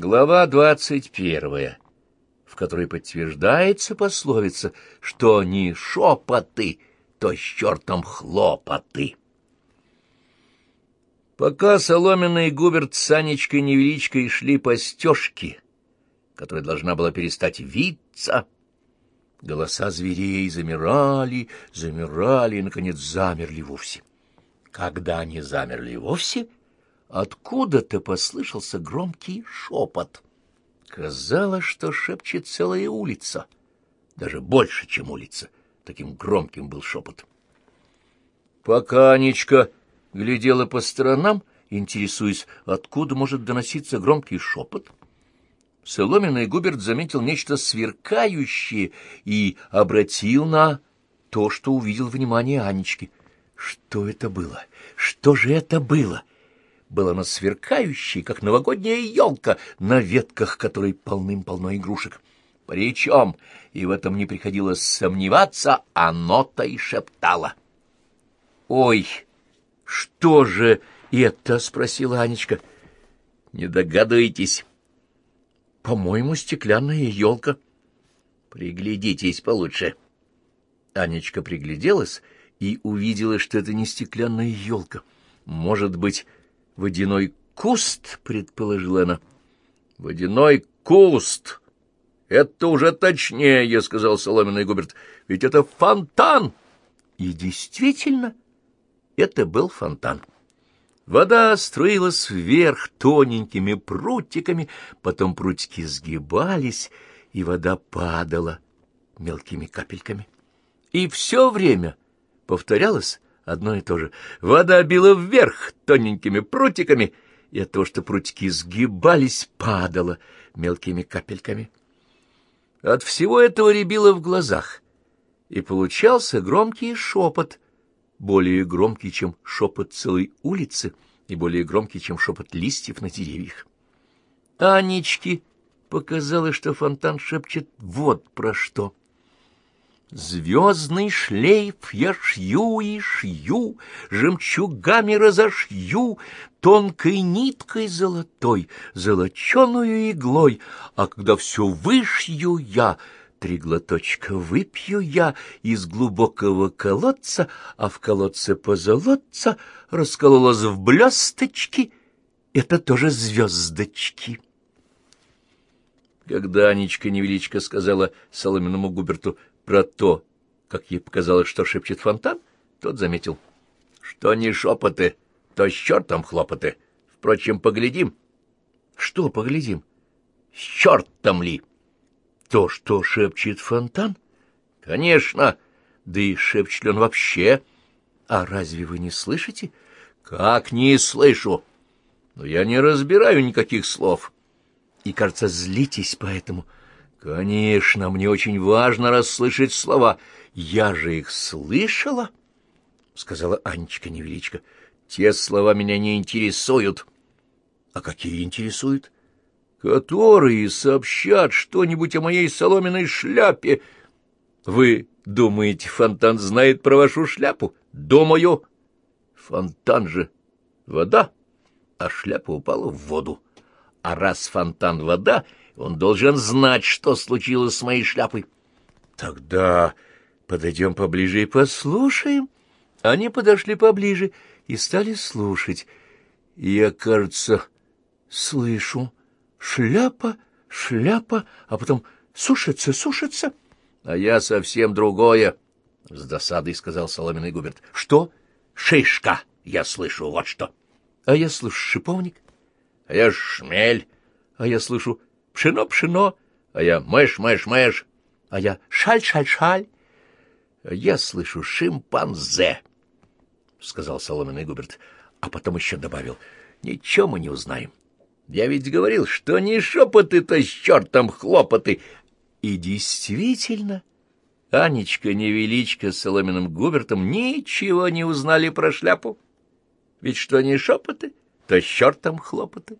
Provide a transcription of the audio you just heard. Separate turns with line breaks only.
Глава двадцать первая, в которой подтверждается пословица, что не шепоты, то с чертом хлопоты. Пока Соломенный Губерт с Санечкой Невеличкой шли по стежке, которая должна была перестать виться, голоса зверей замирали, замирали и, наконец, замерли вовсе. Когда они замерли вовсе — Откуда-то послышался громкий шепот. Казалось, что шепчет целая улица, даже больше, чем улица. Таким громким был шепот. Пока Анечка глядела по сторонам, интересуясь, откуда может доноситься громкий шепот, Соломенный Губерт заметил нечто сверкающее и обратил на то, что увидел внимание Анечки. Что это было? Что же это было? Было оно сверкающее, как новогодняя елка, на ветках которой полным-полно игрушек. Причем, и в этом не приходилось сомневаться, оно-то и шептало. — Ой, что же это? — спросила Анечка. — Не догадываетесь? — По-моему, стеклянная елка. — Приглядитесь получше. Анечка пригляделась и увидела, что это не стеклянная елка. Может быть, водяной куст, — предположила она. — Водяной куст! Это уже точнее, — сказал соломенный Губерт, — ведь это фонтан! И действительно, это был фонтан. Вода струилась вверх тоненькими прутиками, потом прутики сгибались, и вода падала мелкими капельками. И все время повторялось одно и то же. Вода била вверх тоненькими прутиками, и от того, что прутики сгибались, падала мелкими капельками. От всего этого рябило в глазах, и получался громкий шепот, более громкий, чем шепот целой улицы, и более громкий, чем шепот листьев на деревьях. Анечке показалось, что фонтан шепчет вот про что — Звездный шлейф я шью и шью, Жемчугами разошью, Тонкой ниткой золотой, Золоченую иглой, А когда все вышью я, Три глоточка выпью я Из глубокого колодца, А в колодце позолотца Раскололась в блесточки, Это тоже звездочки. Когда Анечка невеличко сказала соломенному Губерту про то, как ей показалось, что шепчет фонтан, тот заметил, что не шепоты, то с чертом хлопоты. Впрочем, поглядим. Что поглядим? С чертом ли? То, что шепчет фонтан? Конечно, да и шепчет он вообще? А разве вы не слышите? Как не слышу? Но я не разбираю никаких слов. И, кажется, злитесь поэтому — Конечно, мне очень важно расслышать слова. Я же их слышала, — сказала Анечка невеличко. Те слова меня не интересуют. А какие интересуют? Которые сообщат что-нибудь о моей соломенной шляпе. Вы думаете, фонтан знает про вашу шляпу? Думаю. Фонтан же вода, а шляпа упала в воду. А раз фонтан вода, он должен знать, что случилось с моей шляпой. Тогда подойдем поближе и послушаем. Они подошли поближе и стали слушать. Я, кажется, слышу шляпа, шляпа, а потом сушится, сушится. А я совсем другое, — с досадой сказал соломенный Губерт. — Что? Шишка, я слышу, вот что. А я слышу шиповник. А я шмель. А я слышу пшено-пшено, а я мэш-мэш-мэш, а я шаль-шаль-шаль. А я слышу шимпанзе, — сказал соломенный Губерт, а потом еще добавил, — ничего мы не узнаем. Я ведь говорил, что не шепоты-то с чертом хлопоты. И действительно, Анечка Невеличка с соломенным Губертом ничего не узнали про шляпу. Ведь что не шепоты, то с чертом хлопоты.